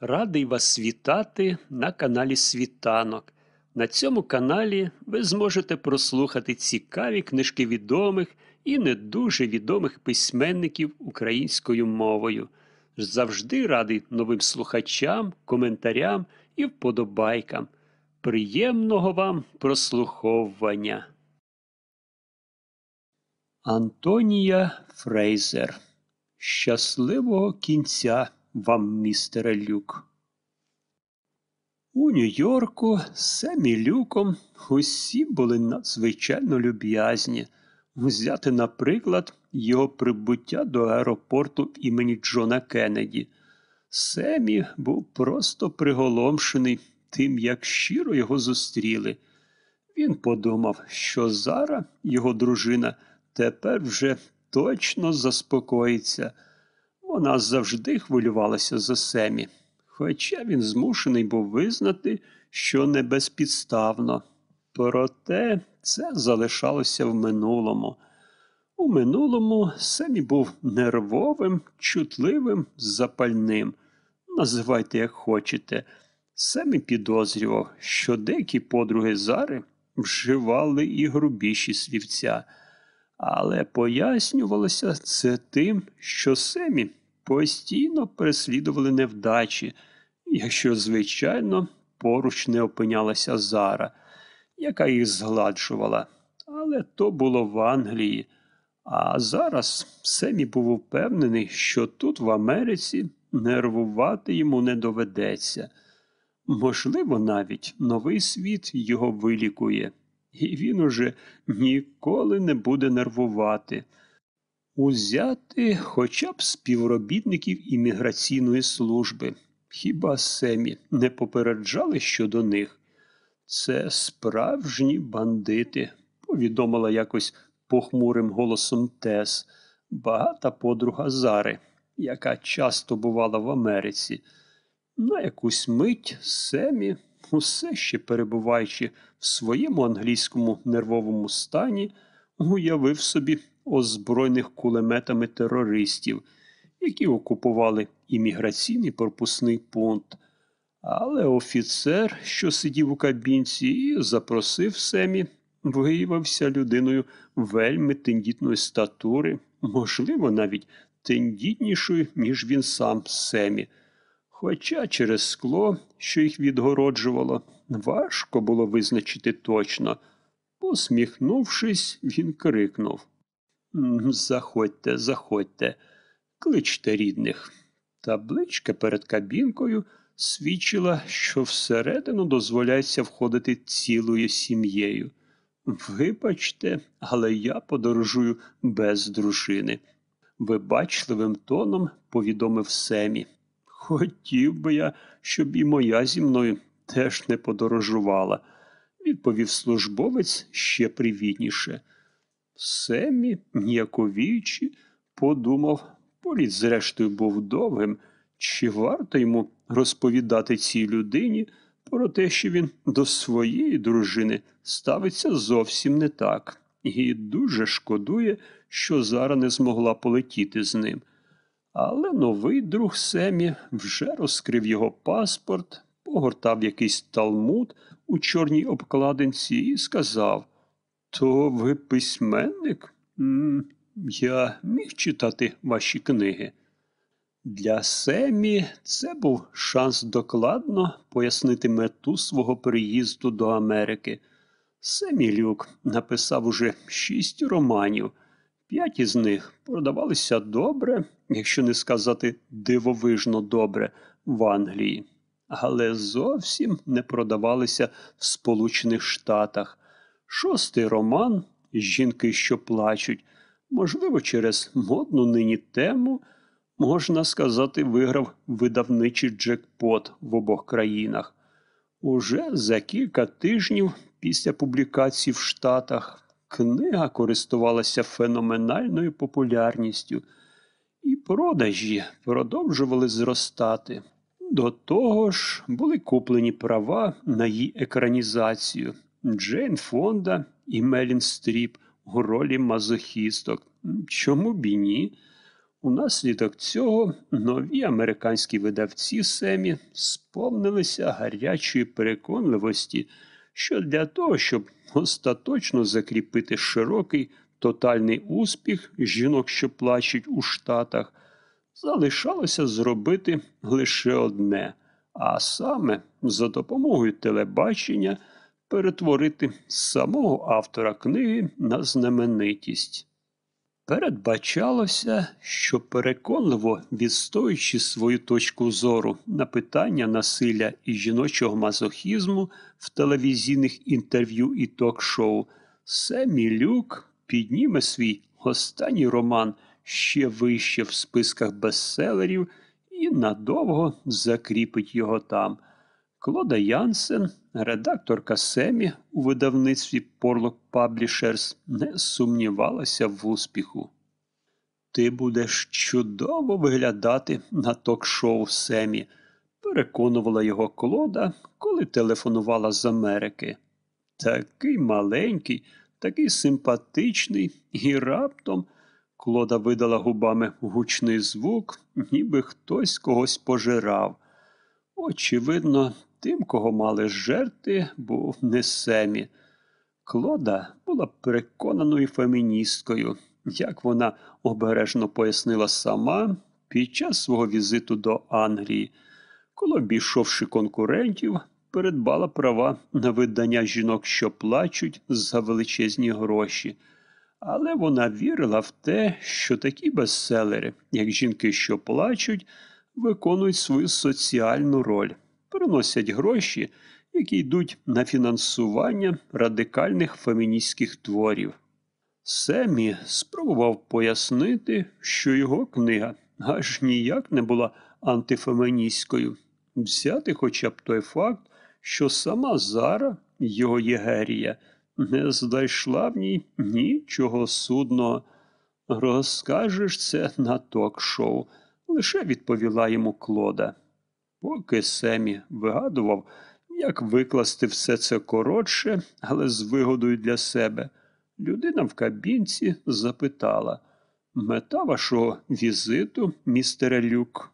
Радий вас вітати на каналі Світанок. На цьому каналі ви зможете прослухати цікаві книжки відомих і не дуже відомих письменників українською мовою. Завжди радий новим слухачам, коментарям і вподобайкам. Приємного вам прослуховування. Антонія Фрейзер. Щасливого кінця вам, містере Люк. У Нью-Йорку Семі Люком усі були надзвичайно люб'язні. Взяти, наприклад, його прибуття до аеропорту імені Джона Кеннеді. Семі був просто приголомшений тим, як щиро його зустріли. Він подумав, що Зара, його дружина, тепер вже точно заспокоїться. Вона завжди хвилювалася за Семі, хоча він змушений був визнати, що не безпідставно. Проте це залишалося в минулому. У минулому Семі був нервовим, чутливим, запальним. Називайте, як хочете. Семі підозрював, що деякі подруги Зари вживали і грубіші слівця, але пояснювалося це тим, що Семі постійно переслідували невдачі, якщо, звичайно, поруч не опинялася Зара, яка їх згладжувала. Але то було в Англії. А зараз Семі був упевнений, що тут, в Америці, нервувати йому не доведеться. Можливо, навіть новий світ його вилікує, і він уже ніколи не буде нервувати. Узяти хоча б співробітників імміграційної служби. Хіба Семі не попереджали щодо них? Це справжні бандити, повідомила якось похмурим голосом Тес, багата подруга Зари, яка часто бувала в Америці. На якусь мить Семі, усе ще перебуваючи в своєму англійському нервовому стані, уявив собі озброєних кулеметами терористів, які окупували імміграційний пропускний пункт. Але офіцер, що сидів у кабінці і запросив Семі, виявився людиною вельми тендітної статури, можливо, навіть тендітнішою, ніж він сам Семі. Хоча через скло, що їх відгороджувало, важко було визначити точно. Посміхнувшись, він крикнув Заходьте, заходьте, кличте рідних. Табличка перед кабінкою свідчила, що всередину дозволяється входити цілою сім'єю. Вибачте, але я подорожую без дружини. Вибачливим тоном повідомив Семі. Хотів би я, щоб і моя зі мною теж не подорожувала, відповів службовець ще привітніше. Семі, ніяковіючи, подумав, політ, зрештою, був довгим, чи варто йому розповідати цій людині про те, що він до своєї дружини ставиться зовсім не так, і дуже шкодує, що Зара не змогла полетіти з ним. Але новий друг Семі вже розкрив його паспорт, погортав якийсь талмуд у чорній обкладинці і сказав То ви письменник? Я міг читати ваші книги. Для Семі це був шанс докладно пояснити мету свого приїзду до Америки. Семі Люк написав уже шість романів. П'ять із них продавалися добре, якщо не сказати дивовижно добре, в Англії, але зовсім не продавалися в Сполучених Штатах. Шостий роман Жінки, що плачуть, можливо, через модну нині тему, можна сказати, виграв видавничий джекпот в обох країнах. Уже за кілька тижнів після публікації в Штатах книга користувалася феноменальною популярністю, і продажі продовжували зростати. До того ж, були куплені права на її екранізацію Джейн Фонда і Меріл Стріп у ролі мазохісток. Чому б і ні? Унаслідок цього нові американські видавці Семі сповнилися гарячої переконливості, що для того, щоб остаточно закріпити широкий тотальний успіх жінок, що плачуть у Штатах, залишалося зробити лише одне, а саме за допомогою телебачення перетворити самого автора книги на знаменитість. Передбачалося, що переконливо відстоюючи свою точку зору на питання насилля і жіночого мазохізму в телевізійних інтерв'ю і ток-шоу, Семі Люк підніме свій останній роман ще вище в списках бестселерів і надовго закріпить його там. Клода Янсен, редакторка Семі у видавництві Porlock Publishers, не сумнівалася в успіху. Ти будеш чудово виглядати на ток-шоу Семі, переконувала його Клода, коли телефонувала з Америки. Такий маленький, такий симпатичний, і раптом Клода видала губами гучний звук, ніби хтось когось пожирав. Очевидно, тим, кого мали жерти, був не Семі. Клода була переконаною феміністкою, як вона обережно пояснила сама під час свого візиту до Англії, коли, обійшовши конкурентів, передбала права на видання жінок, що плачуть за величезні гроші. Але вона вірила в те, що такі бестселери, як жінки, що плачуть, виконують свою соціальну роль приносять гроші, які йдуть на фінансування радикальних феміністських творів. Семі спробував пояснити, що його книга аж ніяк не була антифеміністською, взяти хоча б той факт, що сама Зара, його єгерія, не знайшла в ній нічого судного. Розкажеш це на ток-шоу, лише відповіла йому Клода. Поки Семі вигадував, як викласти все це коротше, але з вигодою для себе, людина в кабінці запитала Мета вашого візиту, містере Люк.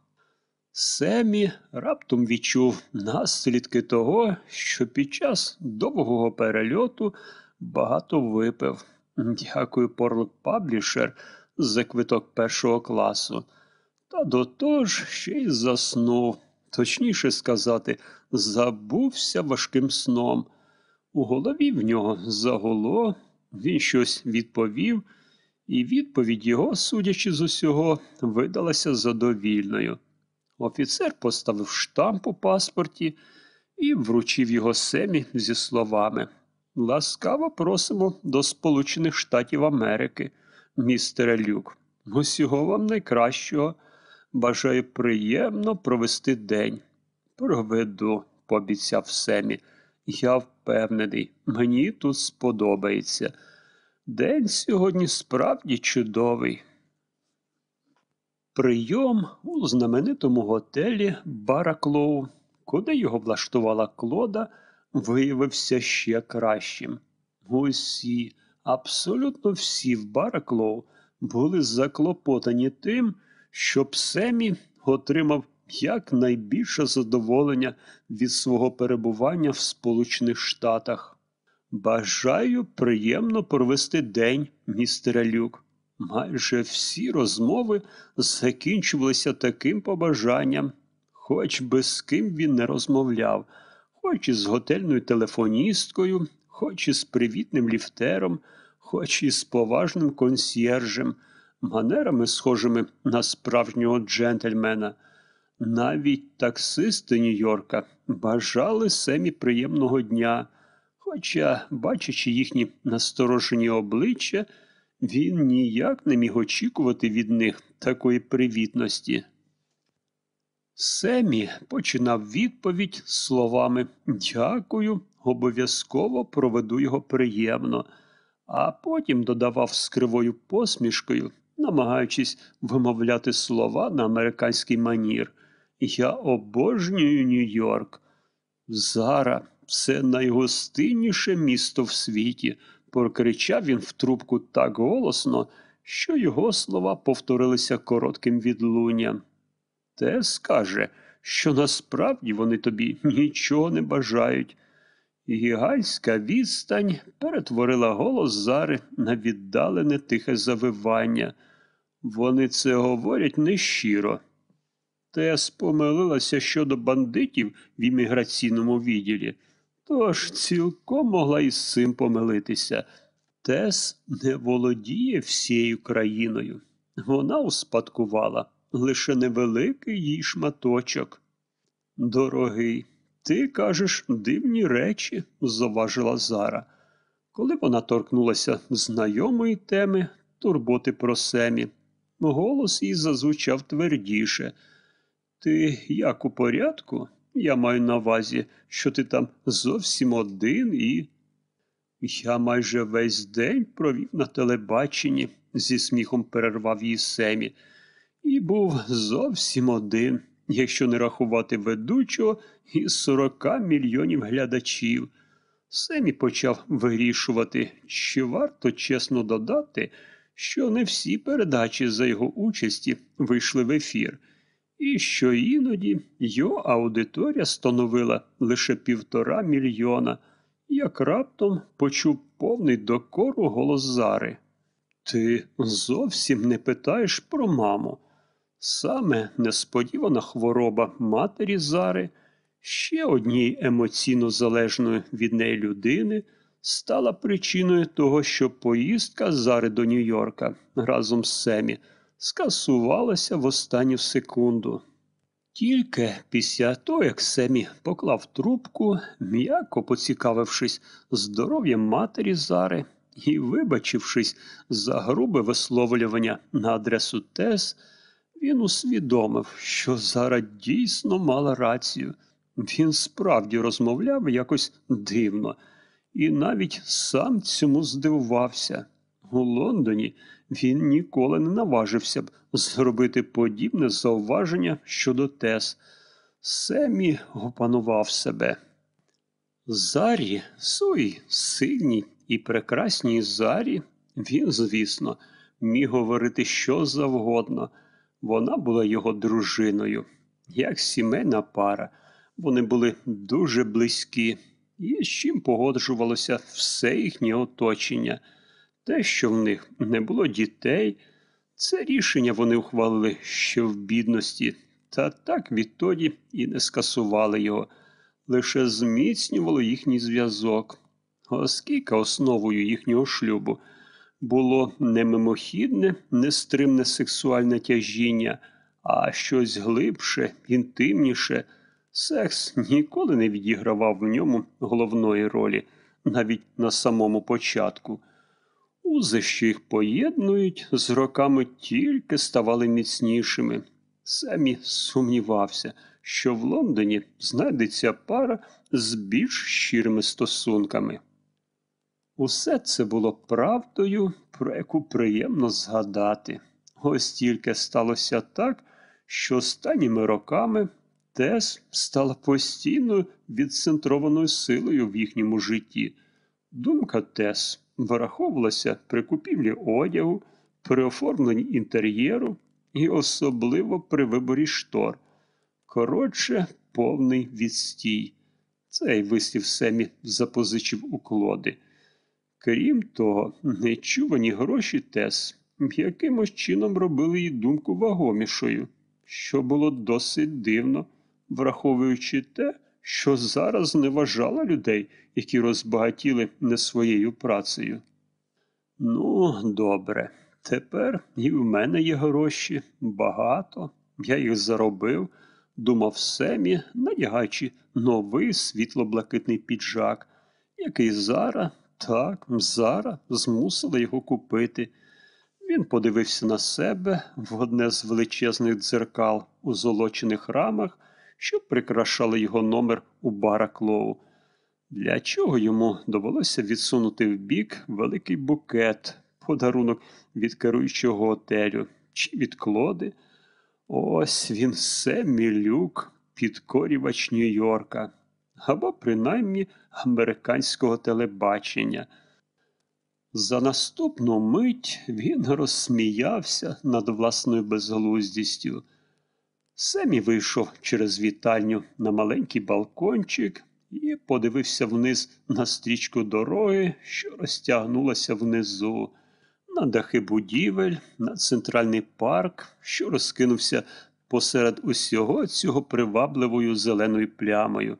Семі раптом відчув наслідки того, що під час довгого перельоту багато випив. Дякую, Порлок Паблішер, за квиток першого класу. Та до того ж ще й заснув точніше сказати, забувся важким сном. У голові в нього загуло, він щось відповів, і відповідь його, судячи з усього, видалася задовільною. Офіцер поставив штамп у паспорті і вручив його семі зі словами Ласкаво просимо до Сполучених Штатів Америки, містере Люк. Усього вам найкращого. Бажаю приємно провести день. Проведу, пообіцяв Семі. Я впевнений, мені тут сподобається. День сьогодні справді чудовий. Прийом у знаменитому готелі Бараклоу, куди його влаштувала Клода, виявився ще кращим. Усі, абсолютно всі в Бараклоу були заклопотані тим, щоб Семі отримав якнайбільше задоволення від свого перебування в Сполучених Штатах. Бажаю приємно провести день, містере Люк. Майже всі розмови закінчувалися таким побажанням, хоч би з ким він не розмовляв, хоч із готельною телефоністкою, хоч із привітним ліфтером, хоч із поважним консьєржем манерами, схожими на справжнього джентльмена. Навіть таксисти Нью-Йорка бажали Семі приємного дня, хоча, бачачи їхні насторожені обличчя, він ніяк не міг очікувати від них такої привітності. Семі починав відповідь словами Дякую, обов'язково проведу його приємно, а потім додавав з кривою посмішкою намагаючись вимовляти слова на американський манір. Я обожнюю Нью-Йорк. Зара це найгостинніше місто в світі, прокричав він в трубку так голосно, що його слова повторилися коротким відлунням. Тес каже, що насправді вони тобі нічого не бажають. Гігальська відстань перетворила голос Зари на віддалене тихе завивання. Вони це говорять нещиро. Тес помилилася щодо бандитів в імміграційному відділі, тож цілком могла із цим помилитися. Тес не володіє всією країною. Вона успадкувала лише невеликий їй шматочок. Дорогий, ти кажеш дивні речі, заважила Зара. Коли вона торкнулася знайомої теми турботи про Семі, голос їй зазвучав твердіше. Ти як у порядку? Я маю на увазі, що ти там зовсім один і. Я майже весь день провів на телебаченні, зі сміхом перервав її Семі, і був зовсім один, якщо не рахувати ведучого із сорока мільйонів глядачів. Семі почав вирішувати, чи варто чесно додати, що не всі передачі за його участі вийшли в ефір, і що іноді його аудиторія становила лише півтора мільйона як раптом почув повний докору голос Зари. Ти зовсім не питаєш про маму. Саме несподівана хвороба матері Зари, ще однієї емоційно залежної від неї людини, стала причиною того, що поїздка Зари до Нью-Йорка разом з Семі скасувалася в останню секунду. Тільки після того, як Семі поклав трубку, м'яко поцікавившись здоров'ям матері Зари і вибачившись за грубе висловлювання на адресу Тес, він усвідомив, що Зара дійсно мала рацію. Він справді розмовляв якось дивно, і навіть сам цьому здивувався. У Лондоні він ніколи не наважився б зробити подібне зауваження щодо Тес. Семі опанував себе. Зарі, свої сильній і прекрасній зарі, він, звісно, міг говорити що завгодно. Вона була його дружиною, як сімейна пара. Вони були дуже близькі, і з чим погоджувалося все їхнє оточення. Те, що в них не було дітей, це рішення вони ухвалили ще в бідності, та так відтоді і не скасували його, лише зміцнювало їхній зв'язок, оскільки основою їхнього шлюбу було не мимохідне, нестримне сексуальне тяжіння, а щось глибше, інтимніше. Секс ніколи не відігравав в ньому головної ролі, навіть на самому початку. Узи, що їх поєднують, з роками тільки ставали міцнішими. Семі сумнівався, що в Лондоні знайдеться пара з більш щирими стосунками. Усе це було правдою, про яку приємно згадати. Ось тільки сталося так, що останніми роками Тес стала постійною відцентрованою силою в їхньому житті. Думка Тес враховувалася при купівлі одягу, при оформленні інтер'єру і особливо при виборі штор. Коротше, повний відстій. Цей вислів Семі запозичив у клоди. Крім того, нечувані гроші Тес якимось чином робили її думку вагомішою, що було досить дивно, враховуючи те, що зараз не вважала людей, які розбагатіли не своєю працею. Ну, добре, тепер і в мене є гроші багато. Я їх заробив, думав Семі, надягаючи новий світло-блакитний піджак, який Зара, так, Зара змусила його купити. Він подивився на себе в одне з величезних дзеркал у золочених рамах що прикрашали його номер у бара Клоу. Для чого йому довелося відсунути в бік великий букет, подарунок від керуючого готелю чи від клоди? Ось він Семмі Люк, підкорювач Нью-Йорка, або принаймні американського телебачення. За наступну мить він розсміявся над власною безглуздістю. Семі вийшов через вітальню на маленький балкончик і подивився вниз на стрічку дороги, що розтягнулася внизу, на дахи будівель, на центральний парк, що розкинувся посеред усього цього привабливою зеленою плямою.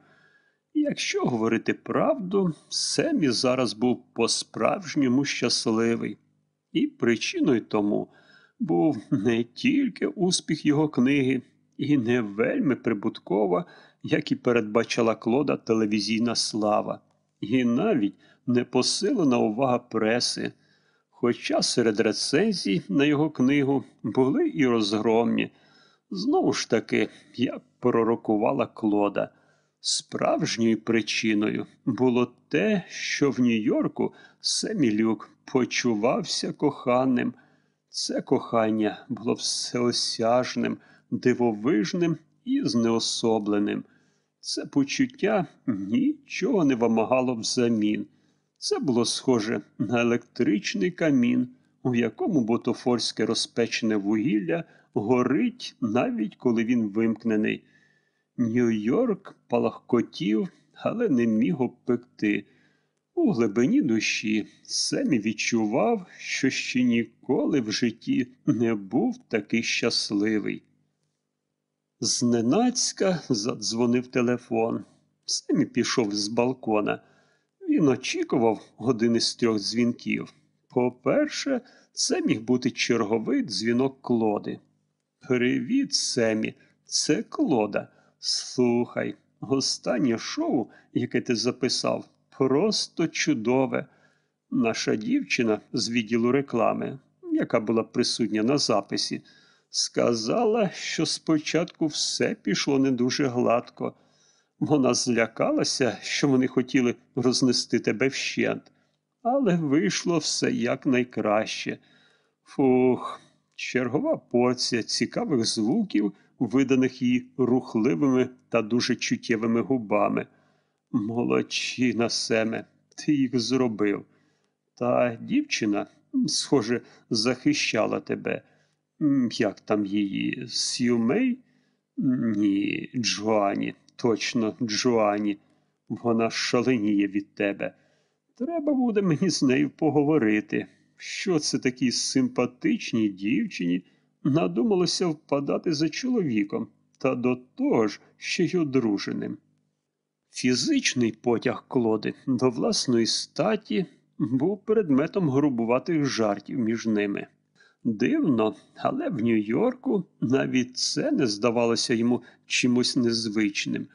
Якщо говорити правду, Семі зараз був по-справжньому щасливий. І причиною тому був не тільки успіх його книги, і не вельми прибуткова, як і передбачала Клода телевізійна слава, і навіть не посилена увага преси. Хоча серед рецензій на його книгу були і розгромні. Знову ж таки, як пророкувала Клода. Справжньою причиною було те, що в Нью-Йорку Семілюк почувався коханим. Це кохання було всеосяжним, дивовижним і знеособленим. Це почуття нічого не вимагало взамін. Це було схоже на електричний камін, у якому бутофорське розпечене вугілля горить, навіть коли він вимкнений. Нью-Йорк палахкотів, але не міг обпекти. У глибині душі Семі відчував, що ще ніколи в житті не був такий щасливий. Зненацька задзвонив телефон. Семі пішов з балкона. Він очікував один із трьох дзвінків. По-перше, це міг бути черговий дзвінок Клоди. Привіт, Семі, це Клода. Слухай, останнє шоу, яке ти записав, просто чудове. Наша дівчина з відділу реклами, яка була присутня на записі, сказала, що спочатку все пішло не дуже гладко. Вона злякалася, що вони хотіли рознести тебе вщент, але вийшло все якнайкраще. Фух, чергова порція цікавих звуків виданих їй рухливими та дуже чуттєвими губами. Молодчина, Семе, ти їх зробив. Та дівчина, схоже, захищала тебе. Як там її? Сюмей? Ні, Джоані, точно Джоані. Вона шаленіє від тебе. Треба буде мені з нею поговорити. Що це такій симпатичній дівчині надумалося впадати за чоловіком, та до того ж ще й одруженим. Фізичний потяг Клоди до власної статі був предметом грубуватих жартів між ними. Дивно, але в Нью-Йорку навіть це не здавалося йому чимось незвичним.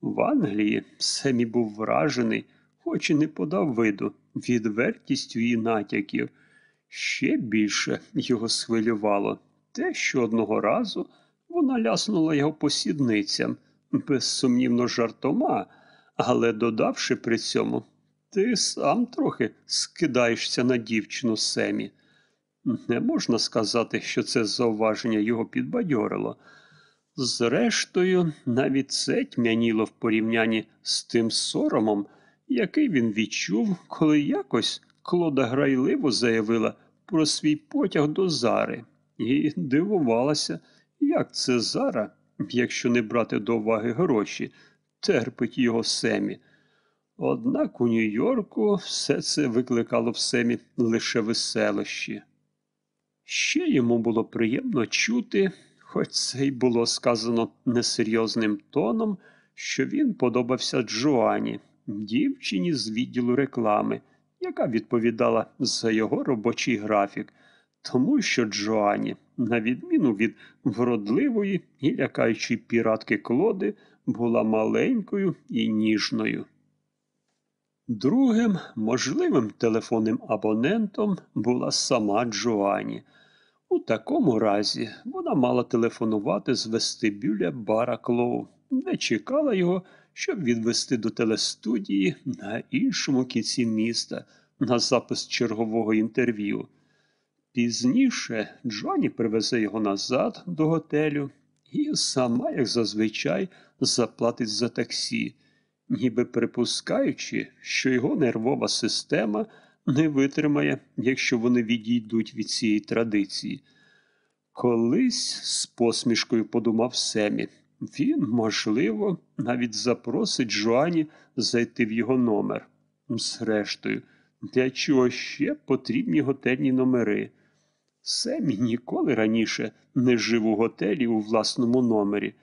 В Англії Семі був вражений, хоч і не подав виду, відвертістю її натяків. Ще більше його схвилювало те, що одного разу вона ляснула його посідницям, безсумнівно жартома, але додавши при цьому, ти сам трохи скидаєшся на дівчину Семі. Не можна сказати, що це зауваження його підбадьорило. Зрештою, навіть це тьмяніло в порівнянні з тим соромом, який він відчув, коли якось Клода грайливо заявила про свій потяг до Зари і дивувалася, як це Зара, якщо не брати до уваги гроші, терпить його Семі. Однак у Нью-Йорку все це викликало в Семі лише веселощі. Ще йому було приємно чути, хоч це й було сказано несерйозним тоном, що він подобався Джоані, дівчині з відділу реклами, яка відповідала за його робочий графік, тому що Джоані, на відміну від вродливої і лякаючої піратки Клоди, була маленькою і ніжною. Другим можливим телефонним абонентом була сама Джоані. У такому разі вона мала телефонувати з вестибюля бара Клоу, де чекала його, щоб відвести до телестудії на іншому кінці міста на запис чергового інтерв'ю. Пізніше Джоні привезе його назад до готелю і сама, як зазвичай, заплатить за таксі, ніби припускаючи, що його нервова система не витримає, якщо вони відійдуть від цієї традиції. Колись з посмішкою подумав Семі. Він, можливо, навіть запросить Жуані зайти в його номер. Зрештою, для чого ще потрібні готельні номери? Семі ніколи раніше не жив у готелі у власному номері.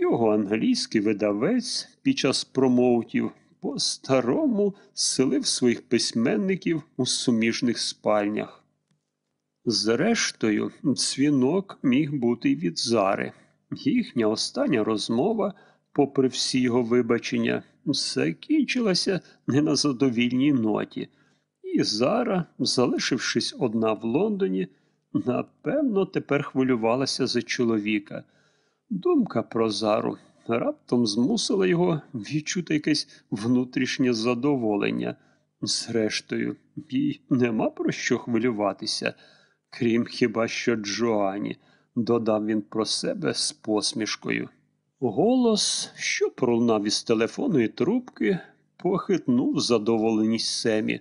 Його англійський видавець під час промоутів по-старому селив своїх письменників у суміжних спальнях. Зрештою, дзвінок міг бути від Зари. Їхня остання розмова, попри всі його вибачення, закінчилася не на задовільній ноті, і Зара, залишившись одна в Лондоні, напевно, тепер хвилювалася за чоловіка. Думка про Зару раптом змусила його відчути якесь внутрішнє задоволення. Зрештою, їй нема про що хвилюватися, крім хіба що Джоані, додав він про себе з посмішкою. Голос, що пролунав із телефонної трубки, похитнув задоволеність Семі.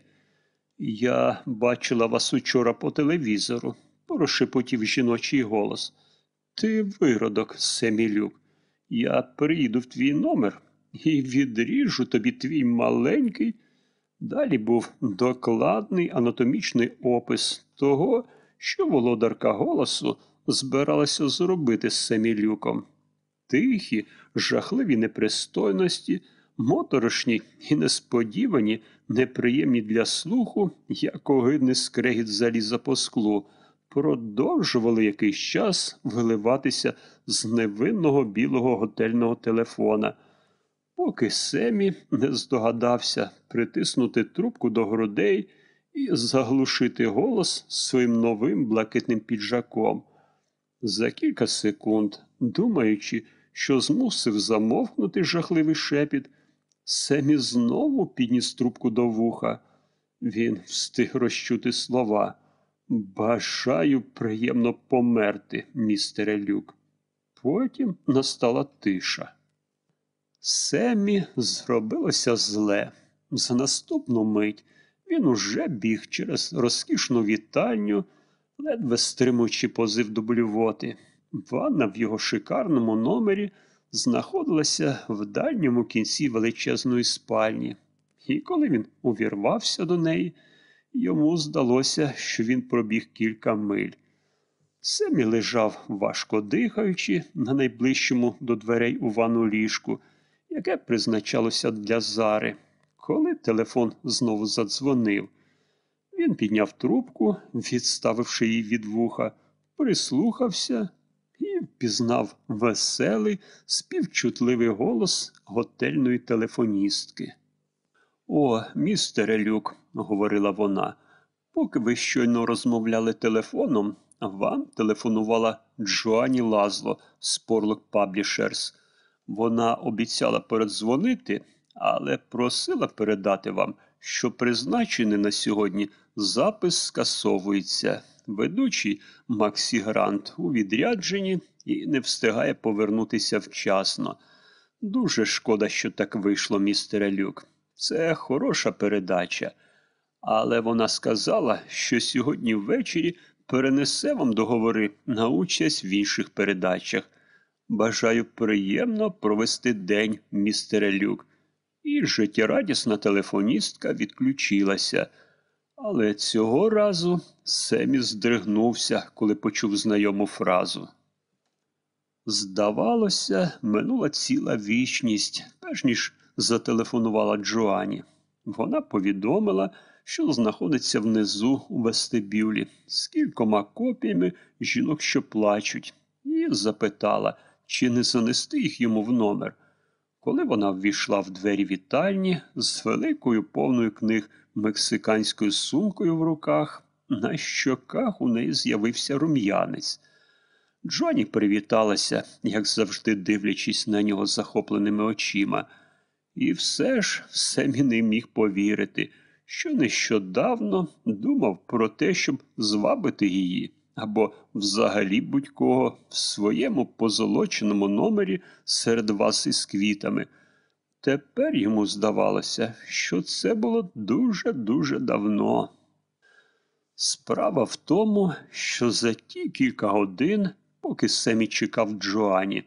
Я бачила вас учора по телевізору, прошепотів жіночий голос. Ти виродок, Семілюк. Я приїду в твій номер і відріжу тобі твій маленький. Далі був докладний анатомічний опис того, що володарка голосу збиралася зробити з Семілюком. Тихі, жахливі непристойності, моторошні і несподівані, неприємні для слуху, як огидний скрегіт заліза по склу, продовжували якийсь час виливатися з невинного білого готельного телефона, поки Семі не здогадався притиснути трубку до грудей і заглушити голос своїм новим блакитним піджаком. За кілька секунд, думаючи, що змусив замовкнути жахливий шепіт, Семі знову підніс трубку до вуха. Він встиг розчути слова. Бажаю приємно померти, містере Люк. Потім настала тиша. Семі зробилося зле. За наступну мить він уже біг через розкішну вітальню, ледве стримуючи позив до блювоти. Ванна в його шикарному номері знаходилася в дальньому кінці величезної спальні, і коли він увірвався до неї, йому здалося, що він пробіг кілька миль. Семі лежав, важко дихаючи, на найближчому до дверей у ванну ліжку, яке призначалося для Зари, коли телефон знову задзвонив. Він підняв трубку, відставивши її від вуха, прислухався впізнав веселий, співчутливий голос готельної телефоністки. О, містере Люк, говорила вона, поки ви щойно розмовляли телефоном, вам телефонувала Джоані Лазло з Порлок Паблішерс. Вона обіцяла передзвонити, але просила передати вам, що призначений на сьогодні запис скасовується. Ведучий Максі Грант у відрядженні і не встигає повернутися вчасно. Дуже шкода, що так вийшло, містере Люк. Це хороша передача. Але вона сказала, що сьогодні ввечері перенесе вам договори на участь в інших передачах. Бажаю приємно провести день, містере Люк. І життєрадісна телефоністка відключилася. Але цього разу Семі здригнувся, коли почув знайому фразу. Здавалося, минула ціла вічність, перш ніж зателефонувала Джоані. Вона повідомила, що знаходиться внизу у вестибюлі з кількома копіями жінок, що плачуть, і запитала, чи не занести їх йому в номер. Коли вона ввійшла в двері вітальні з великою повною книг мексиканською сумкою в руках, на щоках у неї з'явився рум'янець. Джоні привіталася, як завжди дивлячись на нього захопленими очима. І все ж Семі не міг повірити, що нещодавно думав про те, щоб звабити її, або взагалі будь-кого в своєму позолоченому номері серед вас із квітами. Тепер йому здавалося, що це було дуже-дуже давно. Справа в тому, що за ті кілька годин, поки Семі чекав Джоані,